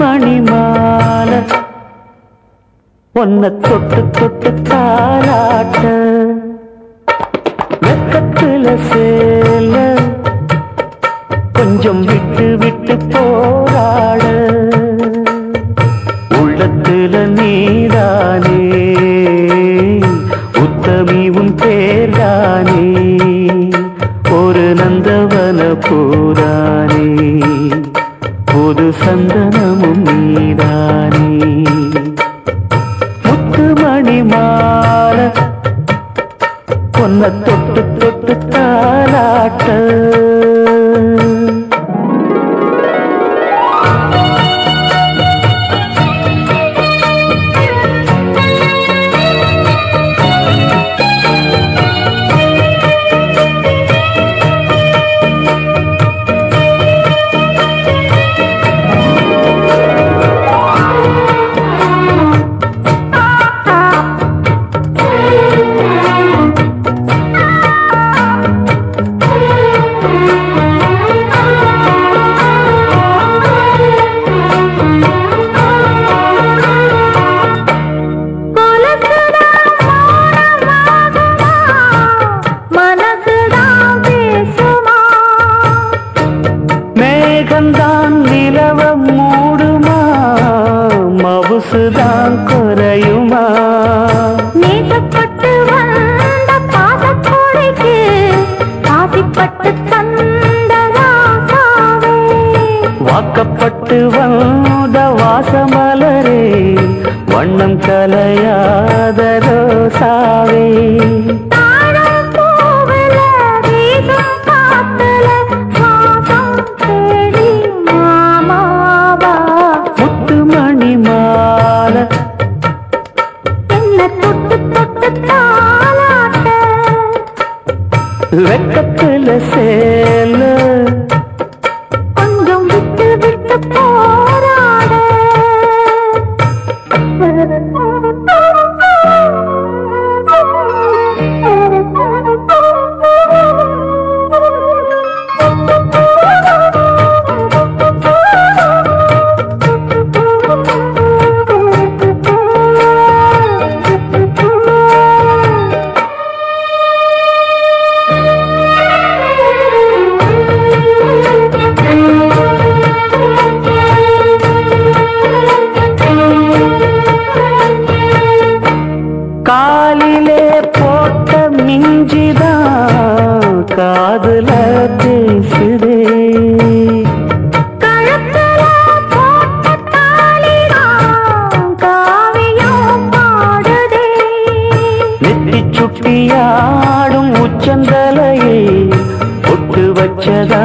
மணிமால ஒன்ன தொட்டு தொட்டு தாளாட்ட வெக்கத்துல சேல கொஞ்சம் விட்டு விட்டு போராட. உள்ளத்துல நீதானே உத்தமி உன் பேர்தானே ஒரு நந்தவன பூரானே புது சந்தனமும் வாக்கப்பட்டு தந்த ராசாவே வாக்கப்பட்டு வந்த வாசமலரே வண்ணம் கலையாத ரோசாவே. வெக்கத்துல காதுல பேசுதே. சுட்டியாடும் உச்சந்தலையே ஒட்டு வச்சதா